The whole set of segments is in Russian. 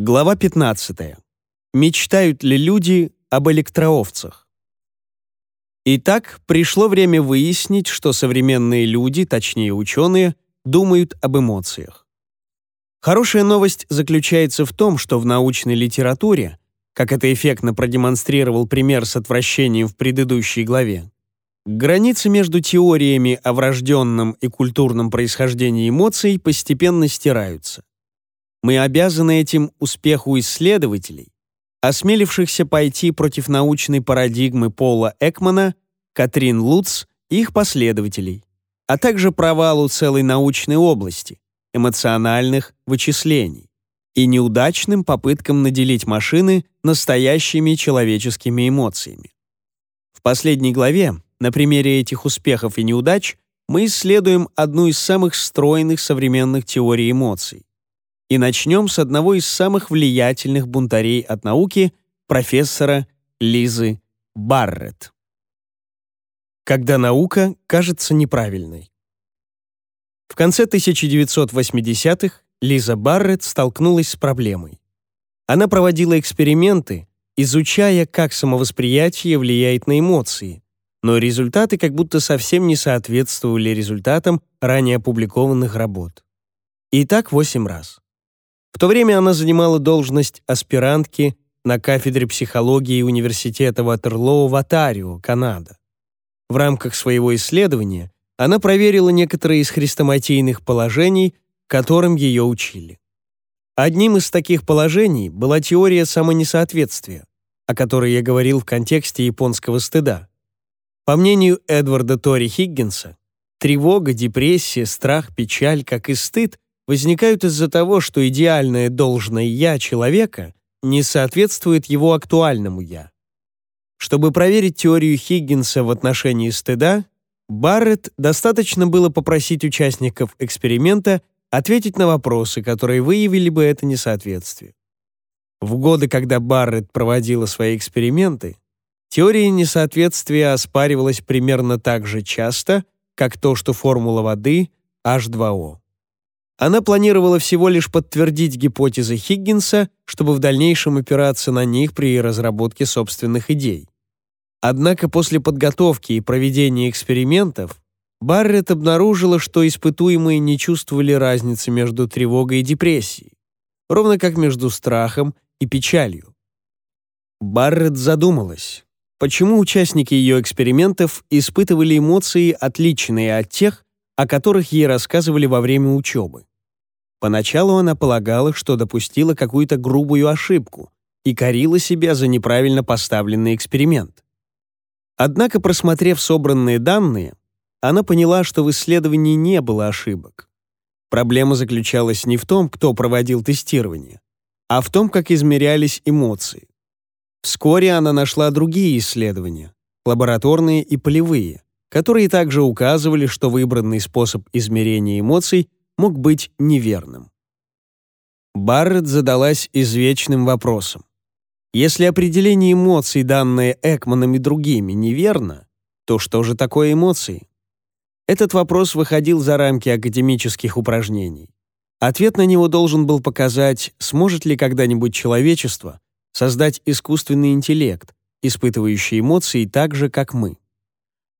Глава 15. Мечтают ли люди об электроовцах? Итак, пришло время выяснить, что современные люди, точнее ученые, думают об эмоциях. Хорошая новость заключается в том, что в научной литературе, как это эффектно продемонстрировал пример с отвращением в предыдущей главе, границы между теориями о врожденном и культурном происхождении эмоций постепенно стираются. Мы обязаны этим успеху исследователей, осмелившихся пойти против научной парадигмы Пола Экмана, Катрин Луц и их последователей, а также провалу целой научной области — эмоциональных вычислений и неудачным попыткам наделить машины настоящими человеческими эмоциями. В последней главе, на примере этих успехов и неудач, мы исследуем одну из самых стройных современных теорий эмоций и начнем с одного из самых влиятельных бунтарей от науки, профессора Лизы Барретт. Когда наука кажется неправильной. В конце 1980-х Лиза Барретт столкнулась с проблемой. Она проводила эксперименты, изучая, как самовосприятие влияет на эмоции, но результаты как будто совсем не соответствовали результатам ранее опубликованных работ. И так 8 раз. В то время она занимала должность аспирантки на кафедре психологии Университета Ватерлоу в Атарио, Канада. В рамках своего исследования она проверила некоторые из хрестоматийных положений, которым ее учили. Одним из таких положений была теория самонесоответствия, о которой я говорил в контексте японского стыда. По мнению Эдварда Тори Хиггинса, тревога, депрессия, страх, печаль, как и стыд возникают из-за того, что идеальное должное «я» человека не соответствует его актуальному «я». Чтобы проверить теорию Хиггинса в отношении стыда, Барретт достаточно было попросить участников эксперимента ответить на вопросы, которые выявили бы это несоответствие. В годы, когда Барретт проводила свои эксперименты, теория несоответствия оспаривалась примерно так же часто, как то, что формула воды H2O. Она планировала всего лишь подтвердить гипотезы Хиггинса, чтобы в дальнейшем опираться на них при разработке собственных идей. Однако после подготовки и проведения экспериментов Барретт обнаружила, что испытуемые не чувствовали разницы между тревогой и депрессией, ровно как между страхом и печалью. Барретт задумалась, почему участники ее экспериментов испытывали эмоции, отличные от тех, о которых ей рассказывали во время учебы. Поначалу она полагала, что допустила какую-то грубую ошибку и корила себя за неправильно поставленный эксперимент. Однако, просмотрев собранные данные, она поняла, что в исследовании не было ошибок. Проблема заключалась не в том, кто проводил тестирование, а в том, как измерялись эмоции. Вскоре она нашла другие исследования, лабораторные и полевые, которые также указывали, что выбранный способ измерения эмоций мог быть неверным. Барретт задалась извечным вопросом. Если определение эмоций, данное Экманом и другими, неверно, то что же такое эмоции? Этот вопрос выходил за рамки академических упражнений. Ответ на него должен был показать, сможет ли когда-нибудь человечество создать искусственный интеллект, испытывающий эмоции так же, как мы.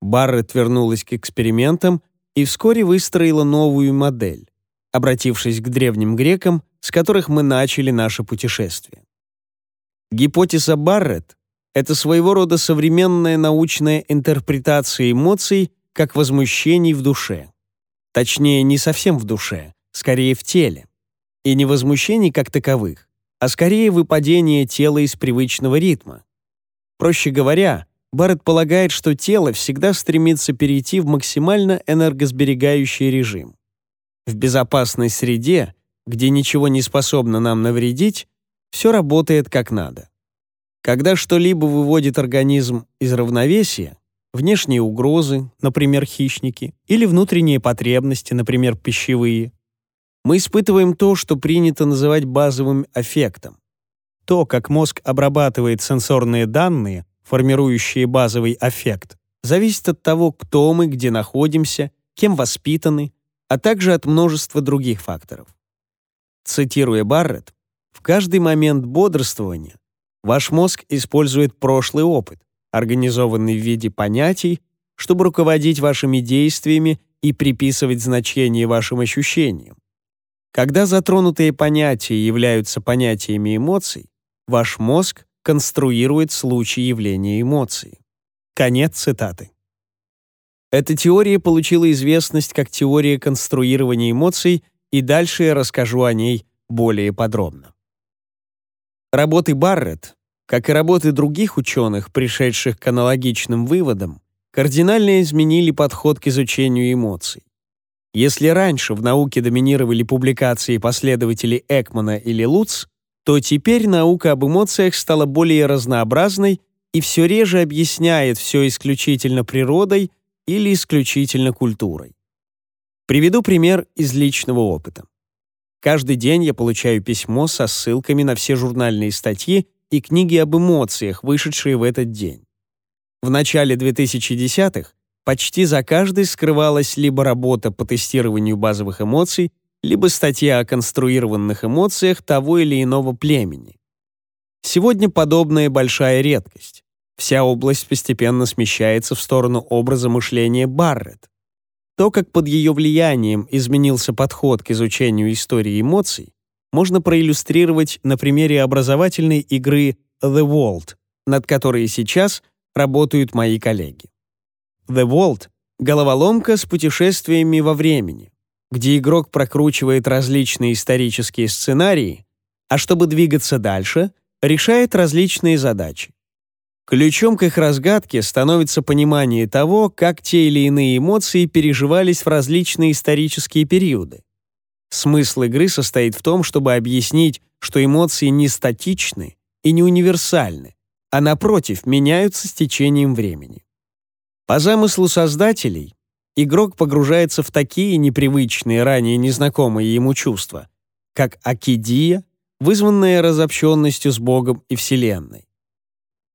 Барретт вернулась к экспериментам, и вскоре выстроила новую модель, обратившись к древним грекам, с которых мы начали наше путешествие. Гипотеза Барретт — это своего рода современная научная интерпретация эмоций как возмущений в душе. Точнее, не совсем в душе, скорее в теле. И не возмущений как таковых, а скорее выпадение тела из привычного ритма. Проще говоря, Барретт полагает, что тело всегда стремится перейти в максимально энергосберегающий режим. В безопасной среде, где ничего не способно нам навредить, все работает как надо. Когда что-либо выводит организм из равновесия, внешние угрозы, например, хищники, или внутренние потребности, например, пищевые, мы испытываем то, что принято называть базовым эффектом, То, как мозг обрабатывает сенсорные данные, формирующие базовый эффект зависит от того, кто мы, где находимся, кем воспитаны, а также от множества других факторов. Цитируя Барретт, в каждый момент бодрствования ваш мозг использует прошлый опыт, организованный в виде понятий, чтобы руководить вашими действиями и приписывать значение вашим ощущениям. Когда затронутые понятия являются понятиями эмоций, ваш мозг конструирует случаи явления эмоций. Конец цитаты. Эта теория получила известность как теория конструирования эмоций, и дальше я расскажу о ней более подробно. Работы Барретт, как и работы других ученых, пришедших к аналогичным выводам, кардинально изменили подход к изучению эмоций. Если раньше в науке доминировали публикации последователей Экмана или Луц, то теперь наука об эмоциях стала более разнообразной и все реже объясняет все исключительно природой или исключительно культурой. Приведу пример из личного опыта. Каждый день я получаю письмо со ссылками на все журнальные статьи и книги об эмоциях, вышедшие в этот день. В начале 2010-х почти за каждой скрывалась либо работа по тестированию базовых эмоций, либо статья о конструированных эмоциях того или иного племени. Сегодня подобная большая редкость. Вся область постепенно смещается в сторону образа мышления Барретт. То, как под ее влиянием изменился подход к изучению истории эмоций, можно проиллюстрировать на примере образовательной игры The World, над которой сейчас работают мои коллеги. The World — головоломка с путешествиями во времени, где игрок прокручивает различные исторические сценарии, а чтобы двигаться дальше, решает различные задачи. Ключом к их разгадке становится понимание того, как те или иные эмоции переживались в различные исторические периоды. Смысл игры состоит в том, чтобы объяснить, что эмоции не статичны и не универсальны, а напротив, меняются с течением времени. По замыслу создателей, игрок погружается в такие непривычные, ранее незнакомые ему чувства, как акидия, вызванная разобщенностью с Богом и Вселенной.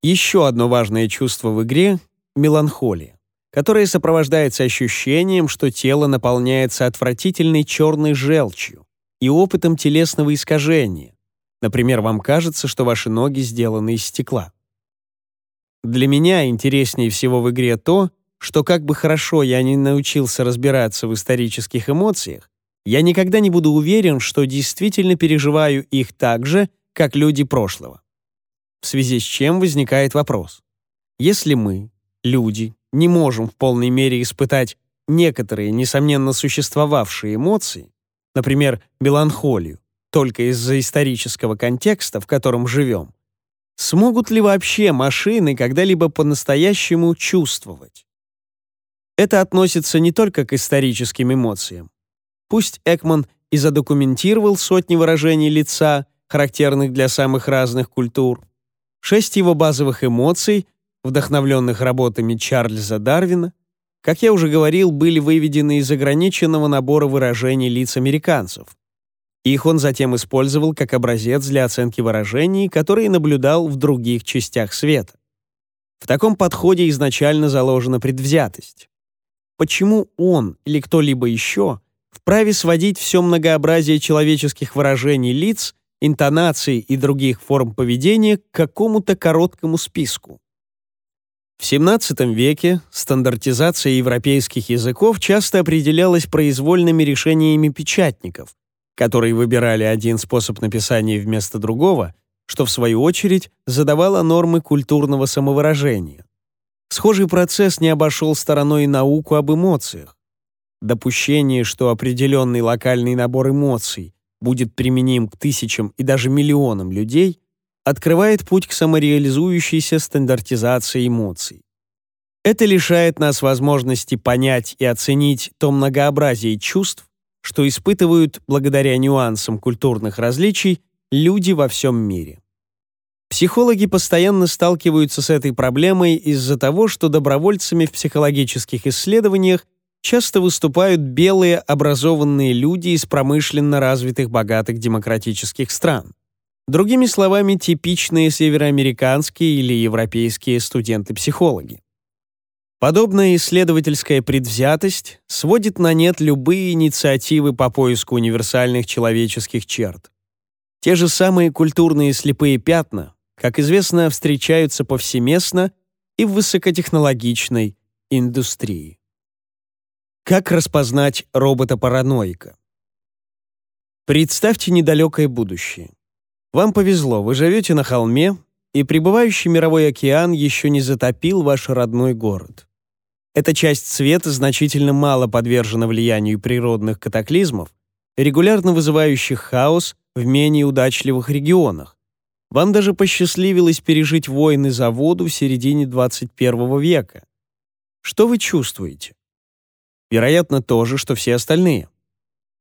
Еще одно важное чувство в игре — меланхолия, которое сопровождается ощущением, что тело наполняется отвратительной черной желчью и опытом телесного искажения. Например, вам кажется, что ваши ноги сделаны из стекла. Для меня интереснее всего в игре то, что как бы хорошо я не научился разбираться в исторических эмоциях, я никогда не буду уверен, что действительно переживаю их так же, как люди прошлого. В связи с чем возникает вопрос. Если мы, люди, не можем в полной мере испытать некоторые, несомненно, существовавшие эмоции, например, меланхолию, только из-за исторического контекста, в котором живем, смогут ли вообще машины когда-либо по-настоящему чувствовать? Это относится не только к историческим эмоциям. Пусть Экман и задокументировал сотни выражений лица, характерных для самых разных культур, шесть его базовых эмоций, вдохновленных работами Чарльза Дарвина, как я уже говорил, были выведены из ограниченного набора выражений лиц американцев. Их он затем использовал как образец для оценки выражений, которые наблюдал в других частях света. В таком подходе изначально заложена предвзятость почему он или кто-либо еще вправе сводить все многообразие человеческих выражений лиц, интонаций и других форм поведения к какому-то короткому списку. В XVII веке стандартизация европейских языков часто определялась произвольными решениями печатников, которые выбирали один способ написания вместо другого, что в свою очередь задавало нормы культурного самовыражения. Схожий процесс не обошел стороной науку об эмоциях. Допущение, что определенный локальный набор эмоций будет применим к тысячам и даже миллионам людей, открывает путь к самореализующейся стандартизации эмоций. Это лишает нас возможности понять и оценить то многообразие чувств, что испытывают благодаря нюансам культурных различий люди во всем мире. Психологи постоянно сталкиваются с этой проблемой из-за того, что добровольцами в психологических исследованиях часто выступают белые образованные люди из промышленно развитых богатых демократических стран. Другими словами, типичные североамериканские или европейские студенты-психологи. Подобная исследовательская предвзятость сводит на нет любые инициативы по поиску универсальных человеческих черт. Те же самые культурные слепые пятна как известно, встречаются повсеместно и в высокотехнологичной индустрии. Как распознать робота-параноика? Представьте недалекое будущее. Вам повезло, вы живете на холме, и пребывающий мировой океан еще не затопил ваш родной город. Эта часть света значительно мало подвержена влиянию природных катаклизмов, регулярно вызывающих хаос в менее удачливых регионах, вам даже посчастливилось пережить войны за воду в середине 21 века. Что вы чувствуете? Вероятно, то же, что все остальные.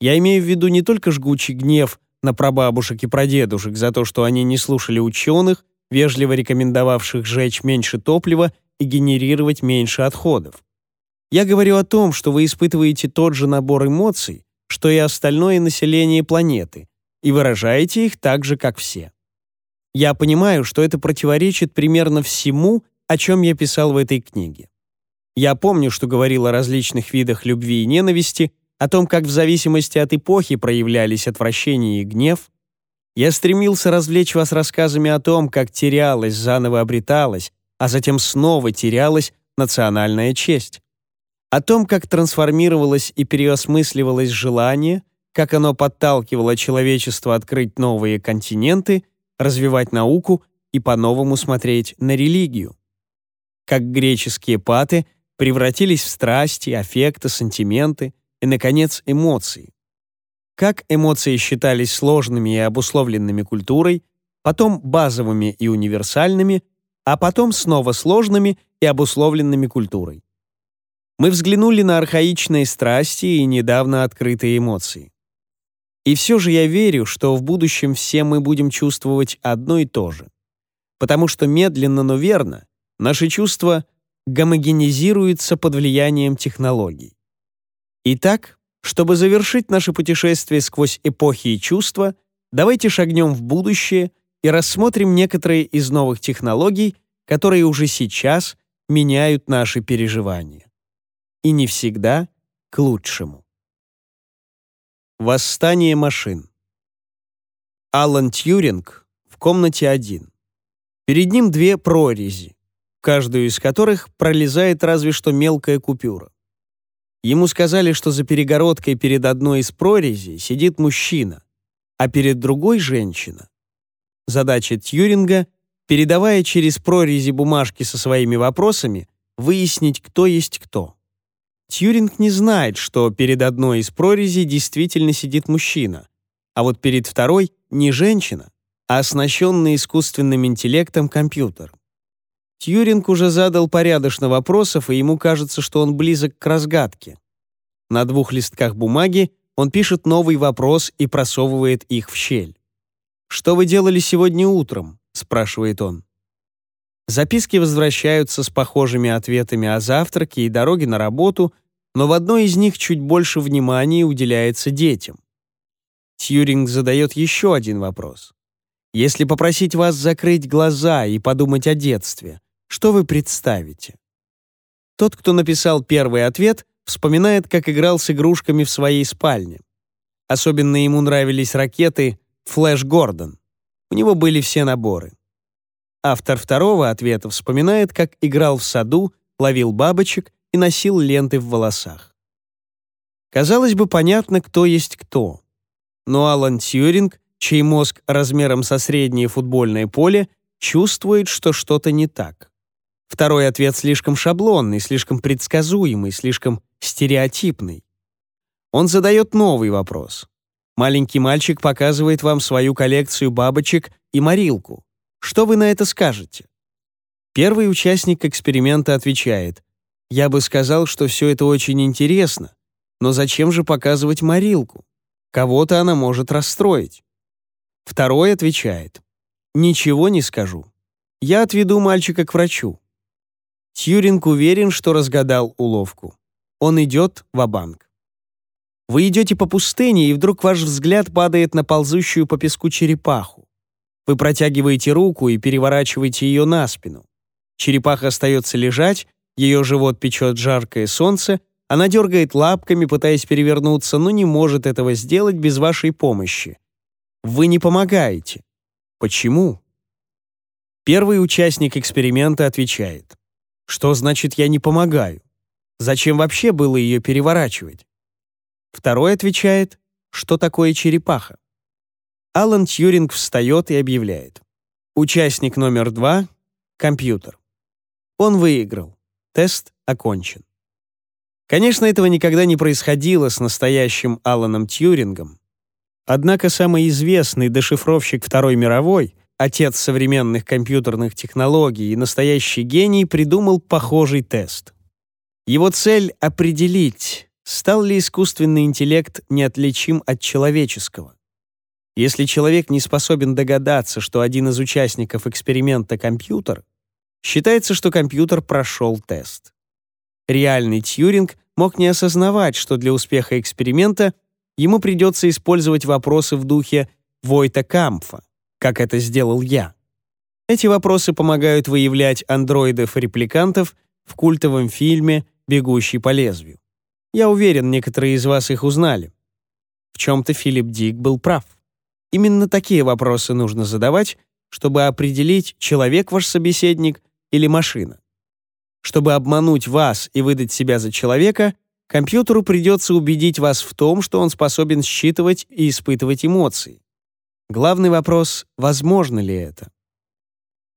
Я имею в виду не только жгучий гнев на прабабушек и прадедушек за то, что они не слушали ученых, вежливо рекомендовавших сжечь меньше топлива и генерировать меньше отходов. Я говорю о том, что вы испытываете тот же набор эмоций, что и остальное население планеты, и выражаете их так же, как все. Я понимаю, что это противоречит примерно всему, о чем я писал в этой книге. Я помню, что говорил о различных видах любви и ненависти, о том, как в зависимости от эпохи проявлялись отвращение и гнев. Я стремился развлечь вас рассказами о том, как терялась, заново обреталась, а затем снова терялась национальная честь. О том, как трансформировалось и переосмысливалось желание, как оно подталкивало человечество открыть новые континенты — развивать науку и по-новому смотреть на религию. Как греческие паты превратились в страсти, аффекты, сантименты и, наконец, эмоции. Как эмоции считались сложными и обусловленными культурой, потом базовыми и универсальными, а потом снова сложными и обусловленными культурой. Мы взглянули на архаичные страсти и недавно открытые эмоции. И все же я верю, что в будущем все мы будем чувствовать одно и то же. Потому что медленно, но верно, наши чувства гомогенизируются под влиянием технологий. Итак, чтобы завершить наше путешествие сквозь эпохи и чувства, давайте шагнем в будущее и рассмотрим некоторые из новых технологий, которые уже сейчас меняют наши переживания. И не всегда к лучшему. Восстание машин. Алан Тьюринг в комнате один. Перед ним две прорези, каждую из которых пролезает разве что мелкая купюра. Ему сказали, что за перегородкой перед одной из прорезей сидит мужчина, а перед другой — женщина. Задача Тьюринга — передавая через прорези бумажки со своими вопросами, выяснить, кто есть кто. Тьюринг не знает, что перед одной из прорезей действительно сидит мужчина, а вот перед второй — не женщина, а оснащенный искусственным интеллектом компьютер. Тьюринг уже задал порядочно вопросов, и ему кажется, что он близок к разгадке. На двух листках бумаги он пишет новый вопрос и просовывает их в щель. «Что вы делали сегодня утром?» — спрашивает он. Записки возвращаются с похожими ответами о завтраке и дороге на работу, но в одной из них чуть больше внимания уделяется детям. Тьюринг задает еще один вопрос. Если попросить вас закрыть глаза и подумать о детстве, что вы представите? Тот, кто написал первый ответ, вспоминает, как играл с игрушками в своей спальне. Особенно ему нравились ракеты «Флэш Гордон». У него были все наборы. Автор второго ответа вспоминает, как играл в саду, ловил бабочек и носил ленты в волосах. Казалось бы, понятно, кто есть кто. Но Алан Тьюринг, чей мозг размером со среднее футбольное поле, чувствует, что что-то не так. Второй ответ слишком шаблонный, слишком предсказуемый, слишком стереотипный. Он задает новый вопрос. Маленький мальчик показывает вам свою коллекцию бабочек и морилку. Что вы на это скажете? Первый участник эксперимента отвечает я бы сказал, что все это очень интересно. Но зачем же показывать морилку? Кого-то она может расстроить. Второй отвечает. Ничего не скажу. Я отведу мальчика к врачу. Тьюринг уверен, что разгадал уловку. Он идет в банк Вы идете по пустыне, и вдруг ваш взгляд падает на ползущую по песку черепаху. Вы протягиваете руку и переворачиваете ее на спину. Черепаха остается лежать, ее живот печет жаркое солнце, она дергает лапками, пытаясь перевернуться, но не может этого сделать без вашей помощи. Вы не помогаете. Почему? Первый участник эксперимента отвечает. Что значит «я не помогаю»? Зачем вообще было ее переворачивать? Второй отвечает, что такое черепаха. Алан Тьюринг встает и объявляет. Участник номер два — компьютер. Он выиграл. Тест окончен. Конечно, этого никогда не происходило с настоящим Аланом Тьюрингом. Однако самый известный дешифровщик Второй мировой, отец современных компьютерных технологий и настоящий гений придумал похожий тест. Его цель — определить, стал ли искусственный интеллект неотличим от человеческого. Если человек не способен догадаться, что один из участников эксперимента — компьютер, Считается, что компьютер прошел тест. Реальный Тьюринг мог не осознавать, что для успеха эксперимента ему придется использовать вопросы в духе Войта Камфа, как это сделал я. Эти вопросы помогают выявлять андроидов-репликантов в культовом фильме «Бегущий по лезвию». Я уверен, некоторые из вас их узнали. В чем-то Филипп Дик был прав. Именно такие вопросы нужно задавать, чтобы определить, человек ваш собеседник или машина. Чтобы обмануть вас и выдать себя за человека, компьютеру придется убедить вас в том, что он способен считывать и испытывать эмоции. Главный вопрос — возможно ли это?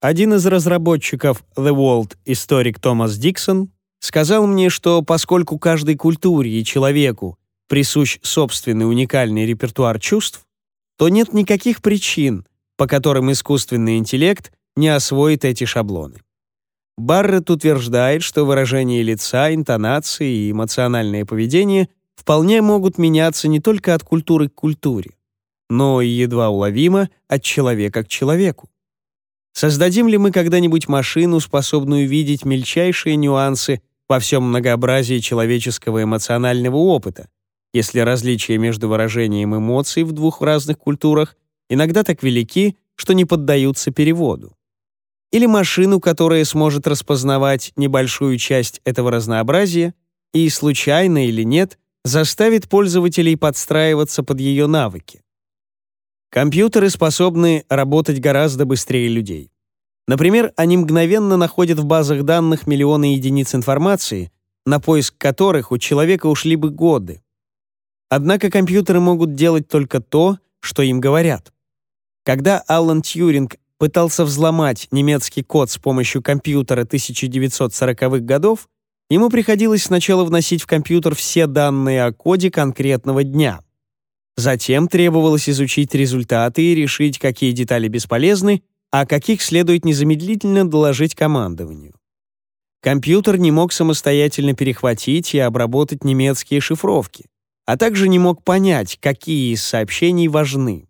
Один из разработчиков The World, историк Томас Диксон, сказал мне, что поскольку каждой культуре и человеку присущ собственный уникальный репертуар чувств, то нет никаких причин, по которым искусственный интеллект не освоит эти шаблоны. Баррет утверждает, что выражение лица, интонации и эмоциональное поведение вполне могут меняться не только от культуры к культуре, но и едва уловимо от человека к человеку. Создадим ли мы когда-нибудь машину, способную видеть мельчайшие нюансы во всем многообразии человеческого эмоционального опыта, если различия между выражением эмоций в двух разных культурах иногда так велики, что не поддаются переводу? или машину, которая сможет распознавать небольшую часть этого разнообразия и, случайно или нет, заставит пользователей подстраиваться под ее навыки. Компьютеры способны работать гораздо быстрее людей. Например, они мгновенно находят в базах данных миллионы единиц информации, на поиск которых у человека ушли бы годы. Однако компьютеры могут делать только то, что им говорят. Когда Аллан Тьюринг пытался взломать немецкий код с помощью компьютера 1940-х годов, ему приходилось сначала вносить в компьютер все данные о коде конкретного дня. Затем требовалось изучить результаты и решить, какие детали бесполезны, а каких следует незамедлительно доложить командованию. Компьютер не мог самостоятельно перехватить и обработать немецкие шифровки, а также не мог понять, какие из сообщений важны.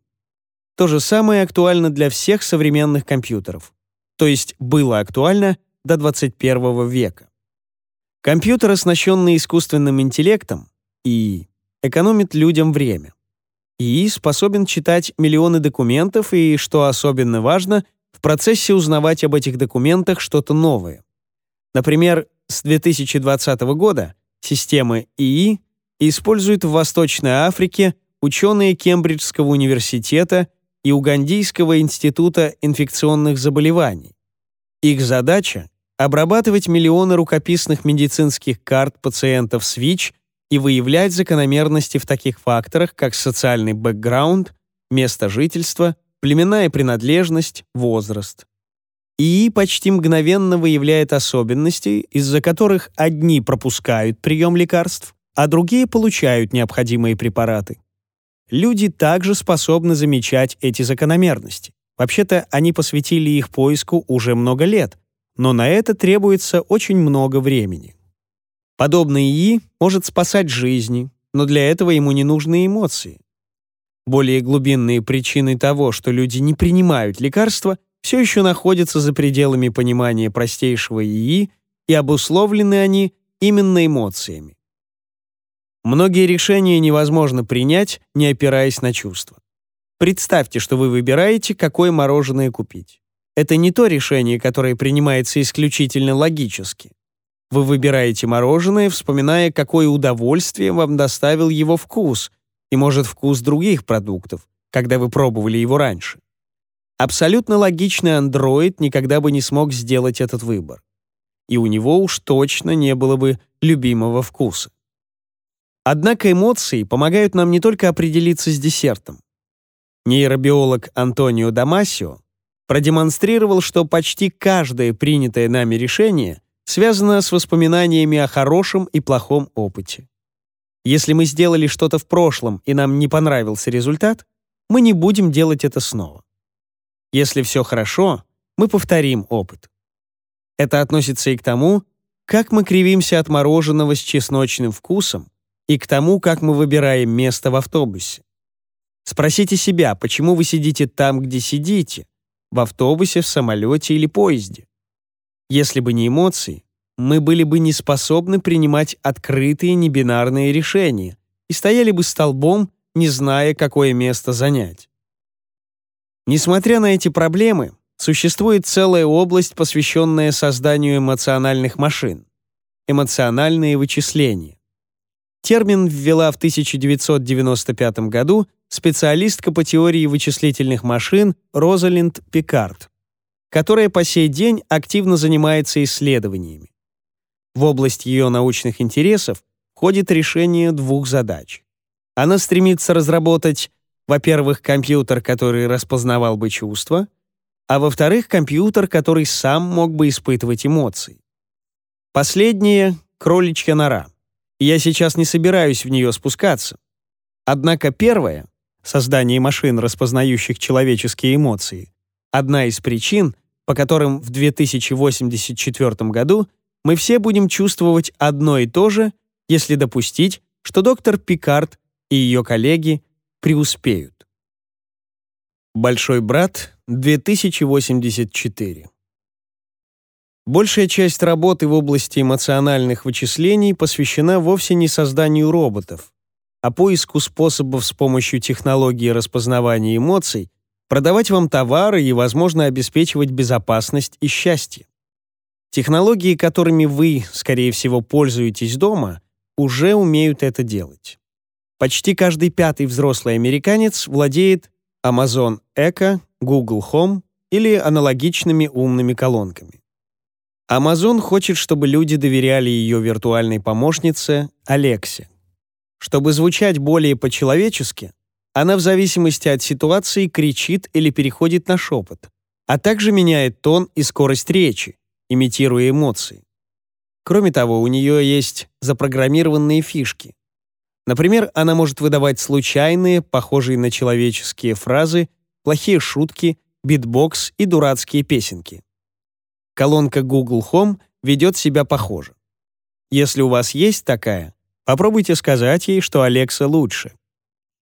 То же самое актуально для всех современных компьютеров, то есть было актуально до 21 века. Компьютер, оснащенный искусственным интеллектом, и экономит людям время. ИИ способен читать миллионы документов и, что особенно важно, в процессе узнавать об этих документах что-то новое. Например, с 2020 года системы ИИ используют в Восточной Африке ученые Кембриджского университета и Угандийского института инфекционных заболеваний. Их задача — обрабатывать миллионы рукописных медицинских карт пациентов с ВИЧ и выявлять закономерности в таких факторах, как социальный бэкграунд, место жительства, племенная принадлежность, возраст. ИИ почти мгновенно выявляет особенности, из-за которых одни пропускают прием лекарств, а другие получают необходимые препараты люди также способны замечать эти закономерности. Вообще-то они посвятили их поиску уже много лет, но на это требуется очень много времени. Подобный ИИ может спасать жизни, но для этого ему не нужны эмоции. Более глубинные причины того, что люди не принимают лекарства, все еще находятся за пределами понимания простейшего ИИ, и обусловлены они именно эмоциями. Многие решения невозможно принять, не опираясь на чувства. Представьте, что вы выбираете, какое мороженое купить. Это не то решение, которое принимается исключительно логически. Вы выбираете мороженое, вспоминая, какое удовольствие вам доставил его вкус и, может, вкус других продуктов, когда вы пробовали его раньше. Абсолютно логичный андроид никогда бы не смог сделать этот выбор. И у него уж точно не было бы любимого вкуса. Однако эмоции помогают нам не только определиться с десертом. Нейробиолог Антонио Дамасио продемонстрировал, что почти каждое принятое нами решение связано с воспоминаниями о хорошем и плохом опыте. Если мы сделали что-то в прошлом и нам не понравился результат, мы не будем делать это снова. Если все хорошо, мы повторим опыт. Это относится и к тому, как мы кривимся от мороженого с чесночным вкусом, и к тому, как мы выбираем место в автобусе. Спросите себя, почему вы сидите там, где сидите, в автобусе, в самолете или поезде. Если бы не эмоции, мы были бы не способны принимать открытые небинарные решения и стояли бы столбом, не зная, какое место занять. Несмотря на эти проблемы, существует целая область, посвященная созданию эмоциональных машин — эмоциональные вычисления. Термин ввела в 1995 году специалистка по теории вычислительных машин Розалинд Пикард, которая по сей день активно занимается исследованиями. В область ее научных интересов входит решение двух задач. Она стремится разработать, во-первых, компьютер, который распознавал бы чувства, а во-вторых, компьютер, который сам мог бы испытывать эмоции. Последнее — кроличья нора — я сейчас не собираюсь в нее спускаться. Однако первое — создание машин, распознающих человеческие эмоции — одна из причин, по которым в 2084 году мы все будем чувствовать одно и то же, если допустить, что доктор Пикард и ее коллеги преуспеют. Большой брат 2084 Большая часть работы в области эмоциональных вычислений посвящена вовсе не созданию роботов, а поиску способов с помощью технологии распознавания эмоций продавать вам товары и, возможно, обеспечивать безопасность и счастье. Технологии, которыми вы, скорее всего, пользуетесь дома, уже умеют это делать. Почти каждый пятый взрослый американец владеет Amazon Echo, Google Home или аналогичными умными колонками. Amazon хочет, чтобы люди доверяли ее виртуальной помощнице Алексе. Чтобы звучать более по-человечески, она в зависимости от ситуации кричит или переходит на шепот, а также меняет тон и скорость речи, имитируя эмоции. Кроме того, у нее есть запрограммированные фишки. Например, она может выдавать случайные, похожие на человеческие фразы, плохие шутки, битбокс и дурацкие песенки. Колонка Google Home ведет себя похоже. Если у вас есть такая, попробуйте сказать ей, что Алекса лучше.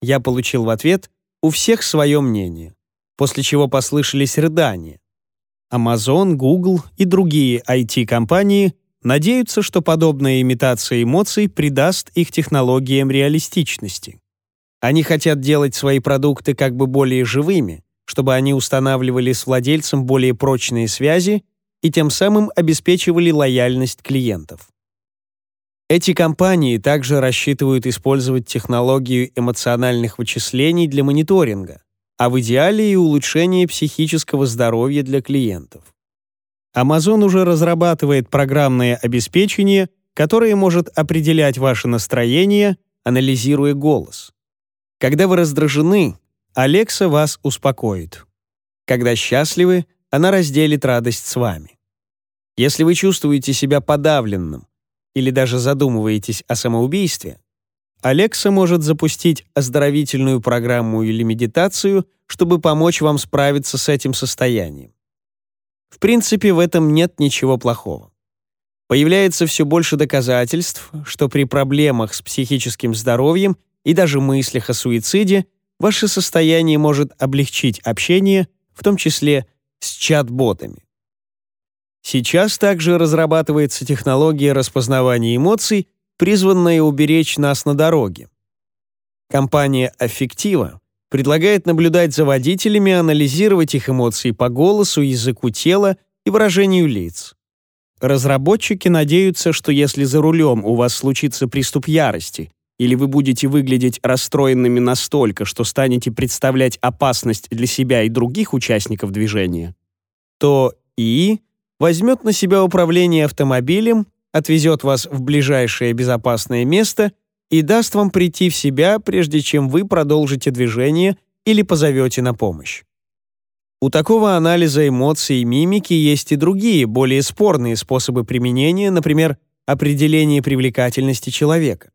Я получил в ответ «У всех свое мнение», после чего послышались рыдания. Amazon, Google и другие IT-компании надеются, что подобная имитация эмоций придаст их технологиям реалистичности. Они хотят делать свои продукты как бы более живыми, чтобы они устанавливали с владельцем более прочные связи и тем самым обеспечивали лояльность клиентов. Эти компании также рассчитывают использовать технологию эмоциональных вычислений для мониторинга, а в идеале и улучшения психического здоровья для клиентов. Amazon уже разрабатывает программное обеспечение, которое может определять ваше настроение, анализируя голос. Когда вы раздражены, Alexa вас успокоит. Когда счастливы, она разделит радость с вами. Если вы чувствуете себя подавленным или даже задумываетесь о самоубийстве, Алекса может запустить оздоровительную программу или медитацию, чтобы помочь вам справиться с этим состоянием. В принципе, в этом нет ничего плохого. Появляется все больше доказательств, что при проблемах с психическим здоровьем и даже мыслях о суициде ваше состояние может облегчить общение, в том числе с чат-ботами. Сейчас также разрабатывается технология распознавания эмоций, призванная уберечь нас на дороге. Компания «Аффектива» предлагает наблюдать за водителями, анализировать их эмоции по голосу, языку тела и выражению лиц. Разработчики надеются, что если за рулем у вас случится приступ ярости или вы будете выглядеть расстроенными настолько, что станете представлять опасность для себя и других участников движения, то ИИ возьмет на себя управление автомобилем, отвезет вас в ближайшее безопасное место и даст вам прийти в себя, прежде чем вы продолжите движение или позовете на помощь. У такого анализа эмоций и мимики есть и другие, более спорные способы применения, например, определение привлекательности человека.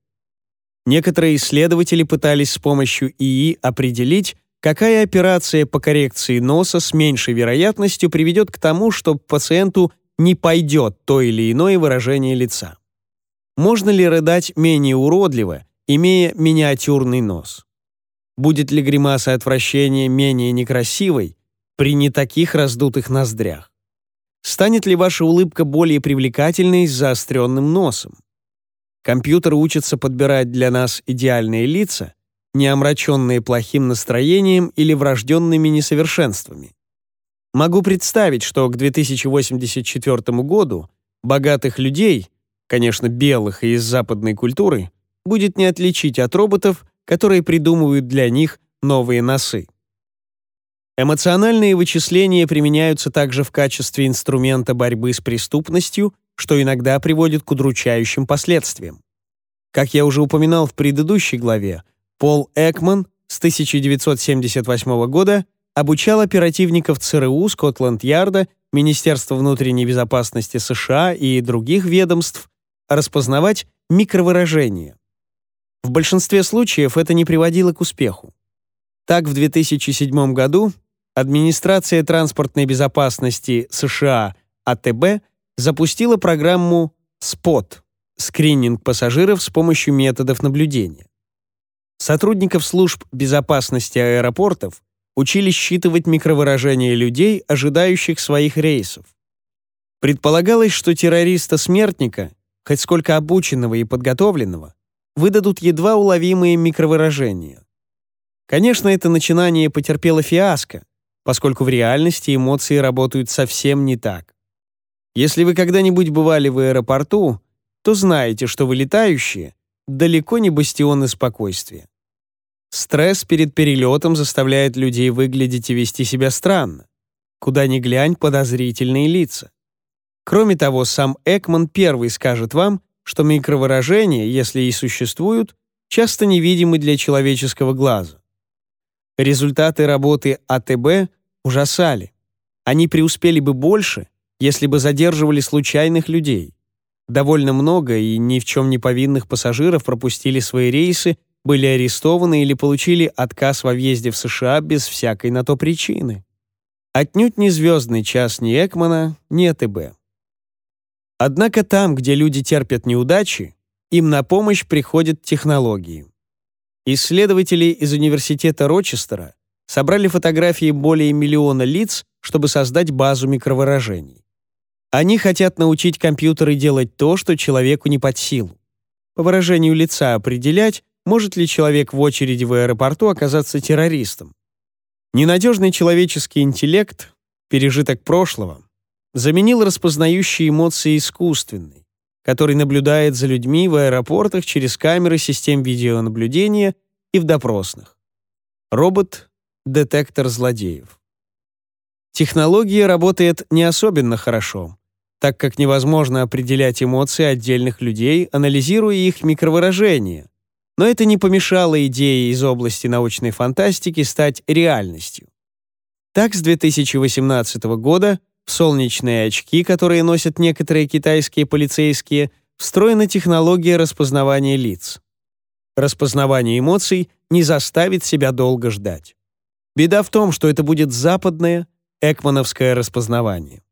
Некоторые исследователи пытались с помощью ИИ определить, какая операция по коррекции носа с меньшей вероятностью приведет к тому, что пациенту не пойдет то или иное выражение лица. Можно ли рыдать менее уродливо, имея миниатюрный нос? Будет ли гримаса отвращения менее некрасивой при не таких раздутых ноздрях? Станет ли ваша улыбка более привлекательной с заостренным носом? Компьютер учится подбирать для нас идеальные лица, не омраченные плохим настроением или врожденными несовершенствами. Могу представить, что к 2084 году богатых людей, конечно, белых и из западной культуры, будет не отличить от роботов, которые придумывают для них новые носы. Эмоциональные вычисления применяются также в качестве инструмента борьбы с преступностью что иногда приводит к удручающим последствиям. Как я уже упоминал в предыдущей главе, Пол Экман с 1978 года обучал оперативников ЦРУ, Скотланд-Ярда, Министерства внутренней безопасности США и других ведомств распознавать микровыражения. В большинстве случаев это не приводило к успеху. Так, в 2007 году администрация транспортной безопасности США АТБ запустила программу SPOT – скрининг пассажиров с помощью методов наблюдения. Сотрудников служб безопасности аэропортов учили считывать микровыражения людей, ожидающих своих рейсов. Предполагалось, что террориста-смертника, хоть сколько обученного и подготовленного, выдадут едва уловимые микровыражения. Конечно, это начинание потерпело фиаско, поскольку в реальности эмоции работают совсем не так. Если вы когда-нибудь бывали в аэропорту, то знаете, что вылетающие далеко не бастионы спокойствия. Стресс перед перелетом заставляет людей выглядеть и вести себя странно. Куда ни глянь, подозрительные лица. Кроме того, сам Экман первый скажет вам, что микровыражения, если и существуют, часто невидимы для человеческого глаза. Результаты работы АТБ ужасали. Они преуспели бы больше, если бы задерживали случайных людей. Довольно много и ни в чем не повинных пассажиров пропустили свои рейсы, были арестованы или получили отказ во въезде в США без всякой на то причины. Отнюдь не звездный час ни Экмана, ни АТБ. Однако там, где люди терпят неудачи, им на помощь приходят технологии. Исследователи из Университета Рочестера собрали фотографии более миллиона лиц, чтобы создать базу микровыражений. Они хотят научить компьютеры делать то, что человеку не под силу. По выражению лица определять, может ли человек в очереди в аэропорту оказаться террористом. Ненадежный человеческий интеллект, пережиток прошлого, заменил распознающие эмоции искусственный, который наблюдает за людьми в аэропортах через камеры систем видеонаблюдения и в допросных. Робот — детектор злодеев. Технология работает не особенно хорошо, так как невозможно определять эмоции отдельных людей, анализируя их микровыражения. Но это не помешало идее из области научной фантастики стать реальностью. Так, с 2018 года в солнечные очки, которые носят некоторые китайские полицейские, встроена технология распознавания лиц. Распознавание эмоций не заставит себя долго ждать. Беда в том, что это будет западное, экмановское распознавание.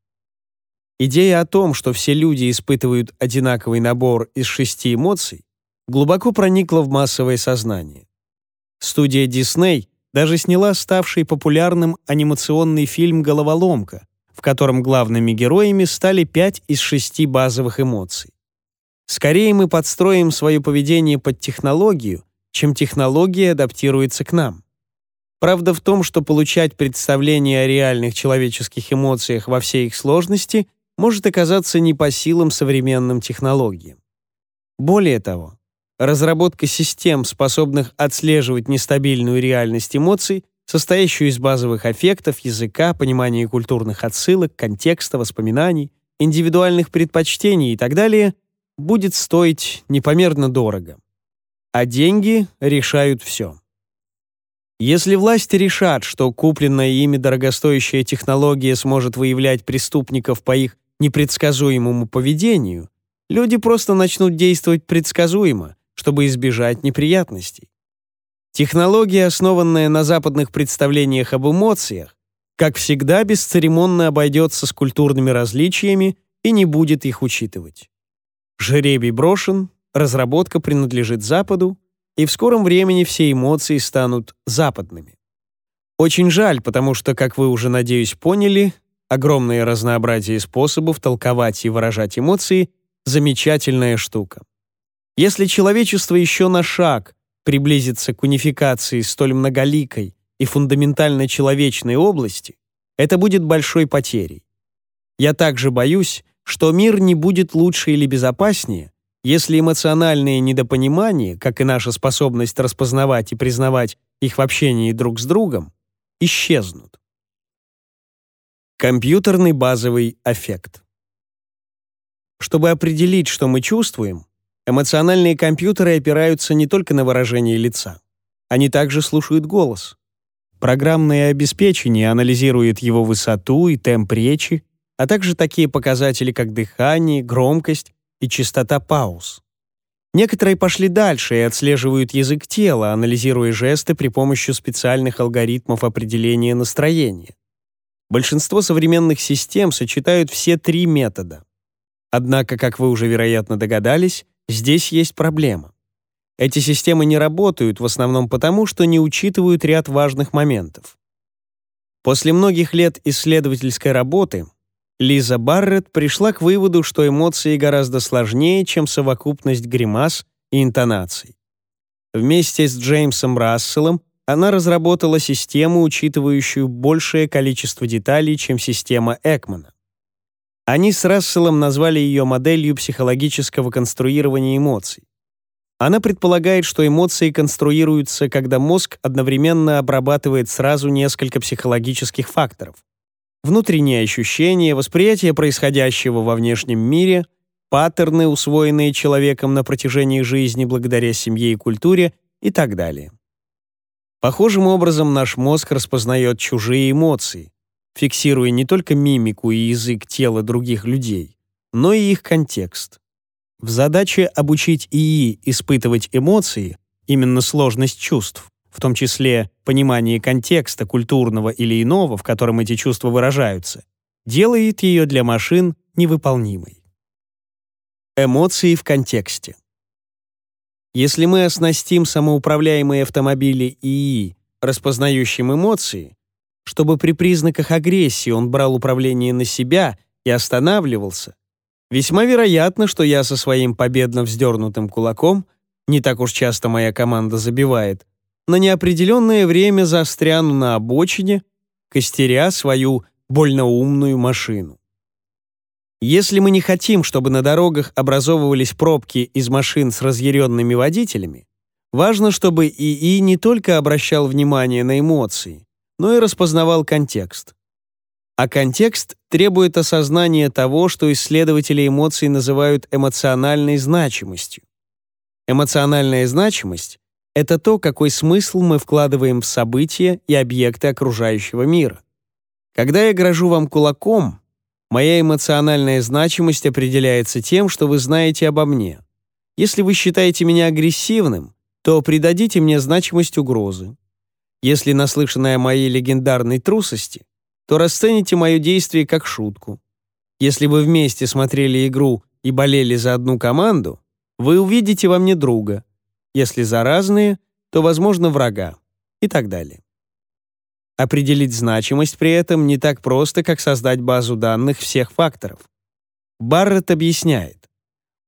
Идея о том, что все люди испытывают одинаковый набор из шести эмоций, глубоко проникла в массовое сознание. Студия Дисней даже сняла ставший популярным анимационный фильм «Головоломка», в котором главными героями стали пять из шести базовых эмоций. Скорее мы подстроим свое поведение под технологию, чем технология адаптируется к нам. Правда в том, что получать представление о реальных человеческих эмоциях во всей их сложности может оказаться не по силам современным технологиям. Более того, разработка систем, способных отслеживать нестабильную реальность эмоций, состоящую из базовых аффектов, языка, понимания культурных отсылок, контекста, воспоминаний, индивидуальных предпочтений и так далее, будет стоить непомерно дорого. А деньги решают все. Если власти решат, что купленная ими дорогостоящая технология сможет выявлять преступников по их непредсказуемому поведению, люди просто начнут действовать предсказуемо, чтобы избежать неприятностей. Технология, основанная на западных представлениях об эмоциях, как всегда бесцеремонно обойдется с культурными различиями и не будет их учитывать. Жеребий брошен, разработка принадлежит Западу, и в скором времени все эмоции станут западными. Очень жаль, потому что, как вы уже, надеюсь, поняли, Огромное разнообразие способов толковать и выражать эмоции — замечательная штука. Если человечество еще на шаг приблизится к унификации столь многоликой и фундаментально человечной области, это будет большой потерей. Я также боюсь, что мир не будет лучше или безопаснее, если эмоциональные недопонимания, как и наша способность распознавать и признавать их в общении друг с другом, исчезнут. Компьютерный базовый эффект. Чтобы определить, что мы чувствуем, эмоциональные компьютеры опираются не только на выражение лица. Они также слушают голос. Программное обеспечение анализирует его высоту и темп речи, а также такие показатели, как дыхание, громкость и частота пауз. Некоторые пошли дальше и отслеживают язык тела, анализируя жесты при помощи специальных алгоритмов определения настроения. Большинство современных систем сочетают все три метода. Однако, как вы уже, вероятно, догадались, здесь есть проблема. Эти системы не работают в основном потому, что не учитывают ряд важных моментов. После многих лет исследовательской работы Лиза Барретт пришла к выводу, что эмоции гораздо сложнее, чем совокупность гримас и интонаций. Вместе с Джеймсом Расселом она разработала систему, учитывающую большее количество деталей, чем система Экмана. Они с Расселом назвали ее моделью психологического конструирования эмоций. Она предполагает, что эмоции конструируются, когда мозг одновременно обрабатывает сразу несколько психологических факторов. Внутренние ощущения, восприятие происходящего во внешнем мире, паттерны, усвоенные человеком на протяжении жизни благодаря семье и культуре и так далее. Похожим образом наш мозг распознает чужие эмоции, фиксируя не только мимику и язык тела других людей, но и их контекст. В задаче обучить ИИ испытывать эмоции, именно сложность чувств, в том числе понимание контекста культурного или иного, в котором эти чувства выражаются, делает ее для машин невыполнимой. Эмоции в контексте. Если мы оснастим самоуправляемые автомобили ИИ, распознающим эмоции, чтобы при признаках агрессии он брал управление на себя и останавливался, весьма вероятно, что я со своим победно вздернутым кулаком, не так уж часто моя команда забивает, на неопределенное время застряну на обочине, костеря свою больноумную машину. Если мы не хотим, чтобы на дорогах образовывались пробки из машин с разъяренными водителями, важно, чтобы ИИ не только обращал внимание на эмоции, но и распознавал контекст. А контекст требует осознания того, что исследователи эмоций называют эмоциональной значимостью. Эмоциональная значимость — это то, какой смысл мы вкладываем в события и объекты окружающего мира. Когда я грожу вам кулаком — Моя эмоциональная значимость определяется тем, что вы знаете обо мне. Если вы считаете меня агрессивным, то придадите мне значимость угрозы. Если наслышанная о моей легендарной трусости, то расцените мое действие как шутку. Если вы вместе смотрели игру и болели за одну команду, вы увидите во мне друга. Если за разные, то, возможно, врага. И так далее. Определить значимость при этом не так просто, как создать базу данных всех факторов. Барретт объясняет,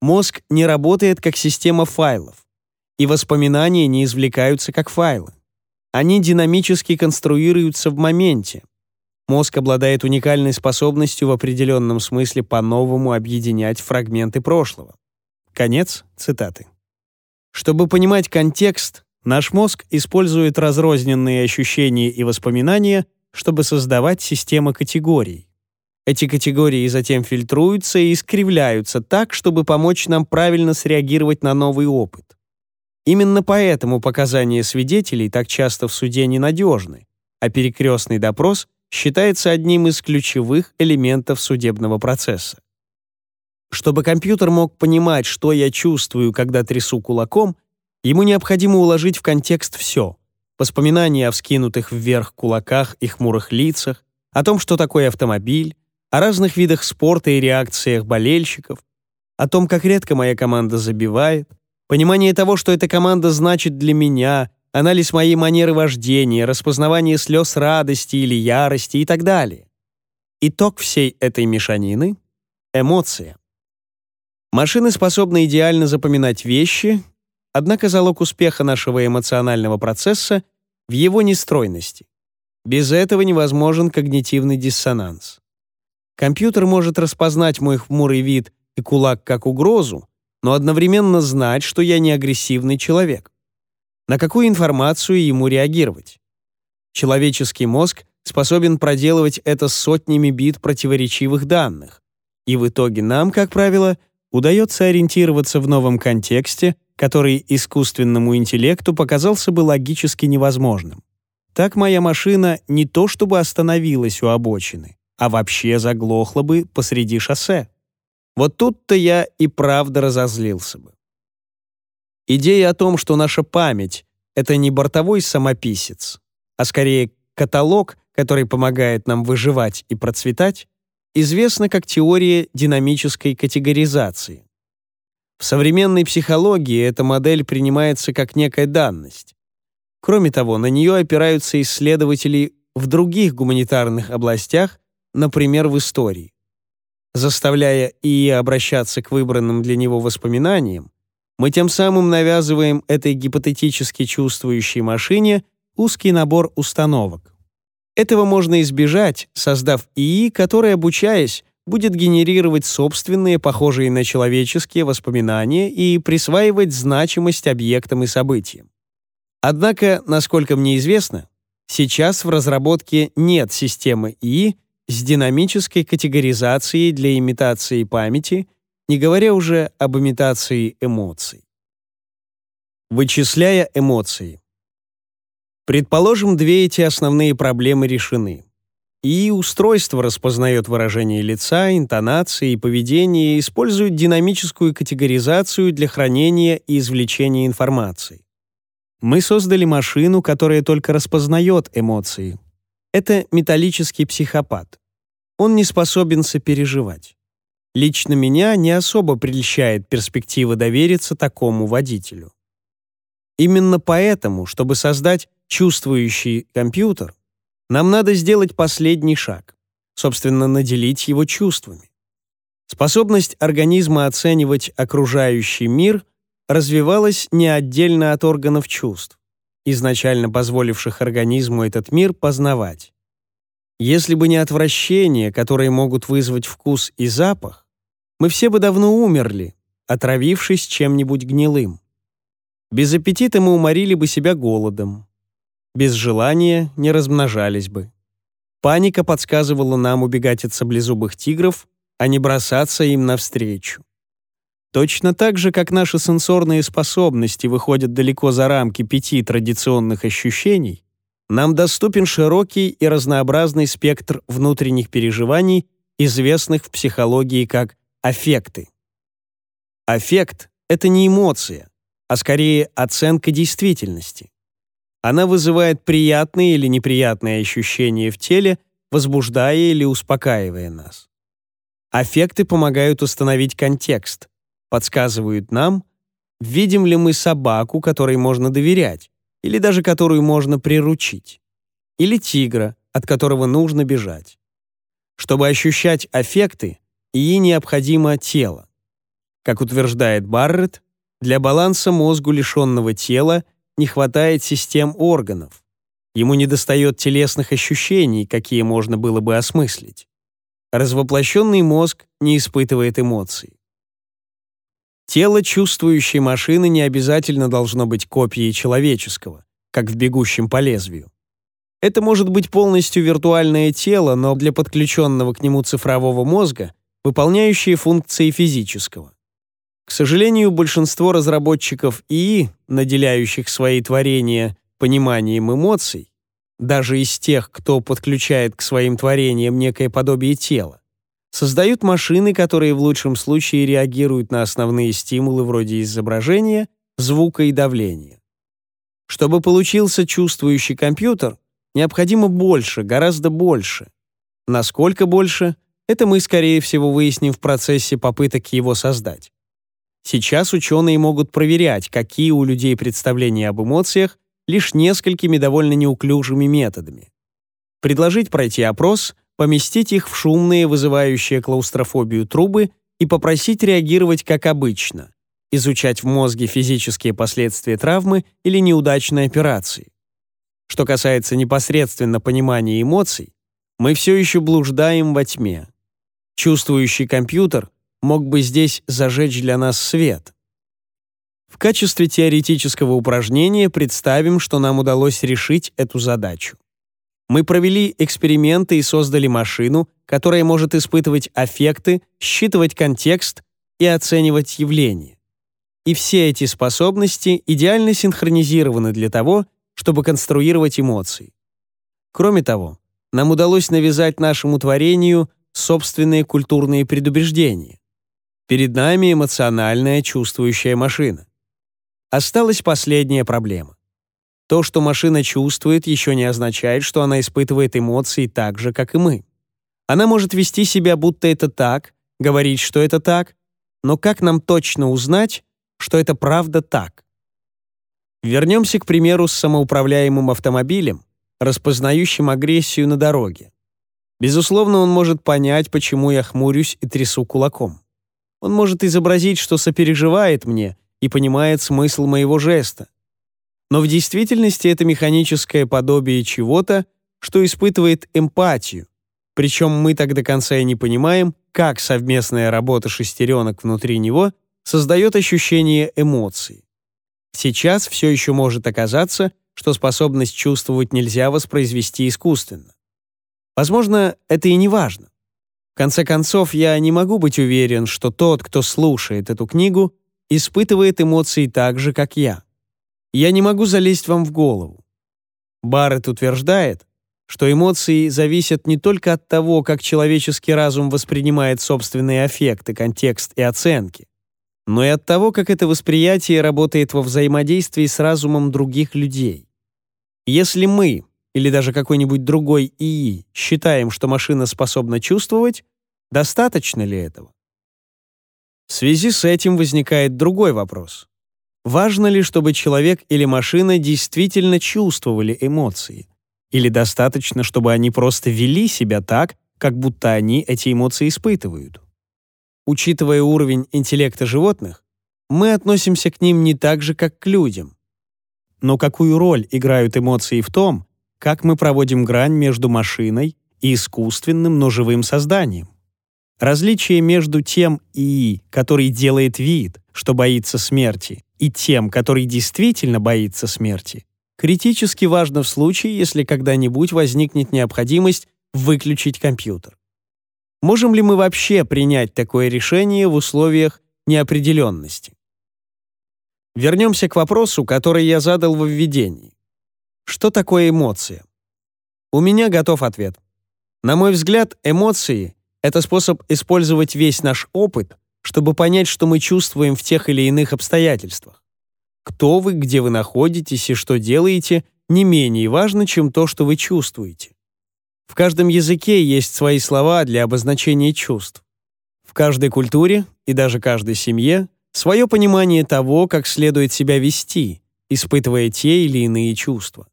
мозг не работает как система файлов, и воспоминания не извлекаются как файлы. Они динамически конструируются в моменте. Мозг обладает уникальной способностью в определенном смысле по-новому объединять фрагменты прошлого. Конец цитаты. Чтобы понимать контекст, Наш мозг использует разрозненные ощущения и воспоминания, чтобы создавать систему категорий. Эти категории затем фильтруются и искривляются так, чтобы помочь нам правильно среагировать на новый опыт. Именно поэтому показания свидетелей так часто в суде ненадежны, а перекрестный допрос считается одним из ключевых элементов судебного процесса. Чтобы компьютер мог понимать, что я чувствую, когда трясу кулаком — Ему необходимо уложить в контекст все — воспоминания о вскинутых вверх кулаках и хмурых лицах, о том, что такое автомобиль, о разных видах спорта и реакциях болельщиков, о том, как редко моя команда забивает, понимание того, что эта команда значит для меня, анализ моей манеры вождения, распознавание слез радости или ярости и так далее. Итог всей этой мешанины — эмоция. Машины способны идеально запоминать вещи, Однако залог успеха нашего эмоционального процесса в его нестройности. Без этого невозможен когнитивный диссонанс. Компьютер может распознать мой хмурый вид и кулак как угрозу, но одновременно знать, что я не агрессивный человек. На какую информацию ему реагировать? Человеческий мозг способен проделывать это сотнями бит противоречивых данных, и в итоге нам, как правило, удается ориентироваться в новом контексте, который искусственному интеллекту показался бы логически невозможным. Так моя машина не то чтобы остановилась у обочины, а вообще заглохла бы посреди шоссе. Вот тут-то я и правда разозлился бы. Идея о том, что наша память — это не бортовой самописец, а скорее каталог, который помогает нам выживать и процветать, известна как теория динамической категоризации. В современной психологии эта модель принимается как некая данность. Кроме того, на нее опираются исследователи в других гуманитарных областях, например, в истории. Заставляя ИИ обращаться к выбранным для него воспоминаниям, мы тем самым навязываем этой гипотетически чувствующей машине узкий набор установок. Этого можно избежать, создав ИИ, который, обучаясь, будет генерировать собственные, похожие на человеческие воспоминания и присваивать значимость объектам и событиям. Однако, насколько мне известно, сейчас в разработке нет системы ИИ с динамической категоризацией для имитации памяти, не говоря уже об имитации эмоций. Вычисляя эмоции. Предположим, две эти основные проблемы решены. И устройство распознает выражение лица, интонации и поведение и использует динамическую категоризацию для хранения и извлечения информации. Мы создали машину, которая только распознает эмоции. Это металлический психопат. Он не способен сопереживать. Лично меня не особо прельщает перспектива довериться такому водителю. Именно поэтому, чтобы создать чувствующий компьютер, нам надо сделать последний шаг, собственно, наделить его чувствами. Способность организма оценивать окружающий мир развивалась не отдельно от органов чувств, изначально позволивших организму этот мир познавать. Если бы не отвращение, которые могут вызвать вкус и запах, мы все бы давно умерли, отравившись чем-нибудь гнилым. Без аппетита мы уморили бы себя голодом, без желания не размножались бы. Паника подсказывала нам убегать от саблезубых тигров, а не бросаться им навстречу. Точно так же, как наши сенсорные способности выходят далеко за рамки пяти традиционных ощущений, нам доступен широкий и разнообразный спектр внутренних переживаний, известных в психологии как аффекты. Аффект — это не эмоция, а скорее оценка действительности. Она вызывает приятные или неприятные ощущения в теле, возбуждая или успокаивая нас. Аффекты помогают установить контекст, подсказывают нам, видим ли мы собаку, которой можно доверять, или даже которую можно приручить, или тигра, от которого нужно бежать. Чтобы ощущать аффекты, ей необходимо тело. Как утверждает Барретт, для баланса мозгу лишенного тела – не хватает систем органов. Ему недостает телесных ощущений, какие можно было бы осмыслить. Развоплощенный мозг не испытывает эмоций. Тело чувствующей машины не обязательно должно быть копией человеческого, как в «Бегущем по лезвию». Это может быть полностью виртуальное тело, но для подключенного к нему цифрового мозга, выполняющие функции физического. К сожалению, большинство разработчиков ИИ, наделяющих свои творения пониманием эмоций, даже из тех, кто подключает к своим творениям некое подобие тела, создают машины, которые в лучшем случае реагируют на основные стимулы вроде изображения, звука и давления. Чтобы получился чувствующий компьютер, необходимо больше, гораздо больше. Насколько больше, это мы, скорее всего, выясним в процессе попыток его создать. Сейчас ученые могут проверять, какие у людей представления об эмоциях лишь несколькими довольно неуклюжими методами. Предложить пройти опрос, поместить их в шумные, вызывающие клаустрофобию трубы и попросить реагировать как обычно, изучать в мозге физические последствия травмы или неудачной операции. Что касается непосредственно понимания эмоций, мы все еще блуждаем во тьме. Чувствующий компьютер — мог бы здесь зажечь для нас свет. В качестве теоретического упражнения представим, что нам удалось решить эту задачу. Мы провели эксперименты и создали машину, которая может испытывать аффекты, считывать контекст и оценивать явления. И все эти способности идеально синхронизированы для того, чтобы конструировать эмоции. Кроме того, нам удалось навязать нашему творению собственные культурные предубеждения. Перед нами эмоциональная чувствующая машина. Осталась последняя проблема. То, что машина чувствует, еще не означает, что она испытывает эмоции так же, как и мы. Она может вести себя, будто это так, говорить, что это так, но как нам точно узнать, что это правда так? Вернемся к примеру с самоуправляемым автомобилем, распознающим агрессию на дороге. Безусловно, он может понять, почему я хмурюсь и трясу кулаком. Он может изобразить, что сопереживает мне и понимает смысл моего жеста. Но в действительности это механическое подобие чего-то, что испытывает эмпатию. Причем мы так до конца и не понимаем, как совместная работа шестеренок внутри него создает ощущение эмоций. Сейчас все еще может оказаться, что способность чувствовать нельзя воспроизвести искусственно. Возможно, это и не важно конце концов, я не могу быть уверен, что тот, кто слушает эту книгу, испытывает эмоции так же, как я. Я не могу залезть вам в голову. Барретт утверждает, что эмоции зависят не только от того, как человеческий разум воспринимает собственные аффекты, контекст и оценки, но и от того, как это восприятие работает во взаимодействии с разумом других людей. Если мы, или даже какой-нибудь другой ИИ считаем, что машина способна чувствовать, достаточно ли этого? В связи с этим возникает другой вопрос. Важно ли, чтобы человек или машина действительно чувствовали эмоции? Или достаточно, чтобы они просто вели себя так, как будто они эти эмоции испытывают? Учитывая уровень интеллекта животных, мы относимся к ним не так же, как к людям. Но какую роль играют эмоции в том, как мы проводим грань между машиной и искусственным, но живым созданием. Различие между тем «и», который делает вид, что боится смерти, и тем, который действительно боится смерти, критически важно в случае, если когда-нибудь возникнет необходимость выключить компьютер. Можем ли мы вообще принять такое решение в условиях неопределенности? Вернемся к вопросу, который я задал во введении. Что такое эмоции? У меня готов ответ. На мой взгляд, эмоции — это способ использовать весь наш опыт, чтобы понять, что мы чувствуем в тех или иных обстоятельствах. Кто вы, где вы находитесь и что делаете, не менее важно, чем то, что вы чувствуете. В каждом языке есть свои слова для обозначения чувств. В каждой культуре и даже каждой семье свое понимание того, как следует себя вести, испытывая те или иные чувства.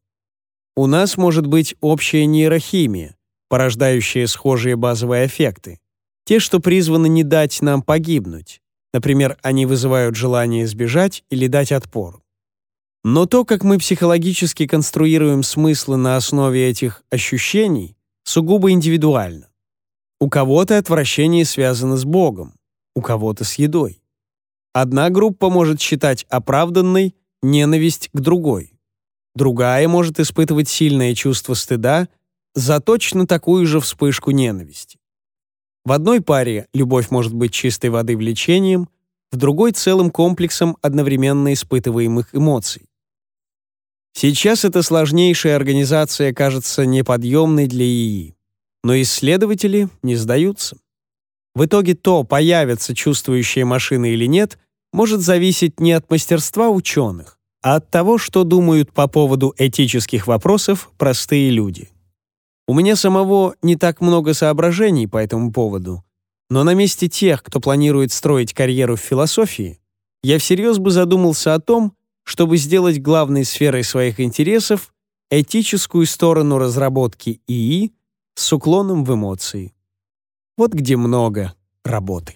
У нас может быть общая нейрохимия, порождающая схожие базовые эффекты. Те, что призваны не дать нам погибнуть. Например, они вызывают желание избежать или дать отпор. Но то, как мы психологически конструируем смыслы на основе этих ощущений, сугубо индивидуально. У кого-то отвращение связано с Богом, у кого-то с едой. Одна группа может считать оправданной ненависть к другой. Другая может испытывать сильное чувство стыда за точно такую же вспышку ненависти. В одной паре любовь может быть чистой воды влечением, в другой — целым комплексом одновременно испытываемых эмоций. Сейчас эта сложнейшая организация кажется неподъемной для ИИ, но исследователи не сдаются. В итоге то, появятся чувствующие машины или нет, может зависеть не от мастерства ученых, от того, что думают по поводу этических вопросов простые люди. У меня самого не так много соображений по этому поводу, но на месте тех, кто планирует строить карьеру в философии, я всерьез бы задумался о том, чтобы сделать главной сферой своих интересов этическую сторону разработки ИИ с уклоном в эмоции. Вот где много работы.